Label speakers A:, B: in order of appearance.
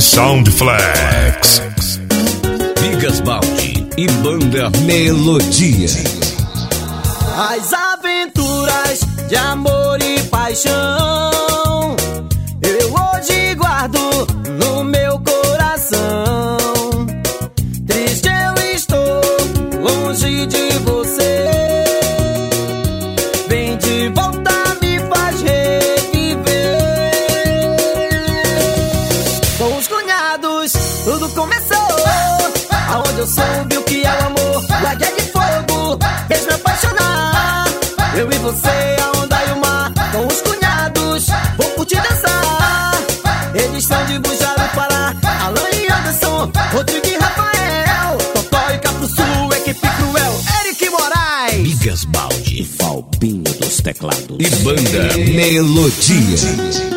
A: Soundflex.
B: Vigas Baldi e Banda Melodia.
C: As aventuras de amor e paixão eu hoje guardo no meu coração. Triste eu estou longe de você. Começou. Aonde eu soube o que é o amor, láguia de fogo, fez me apaixonar. Eu e você, a onda e o mar, com os cunhados, vou curtir dançar. Eles são de Bujar do Pará, Alan e Anderson, Rodrigo e Rafael, Totó e Capuçu, equipe cruel, Eric Moraes.
B: Vigas Baldi
D: Valbinho dos teclados.
B: e Banda Melodia.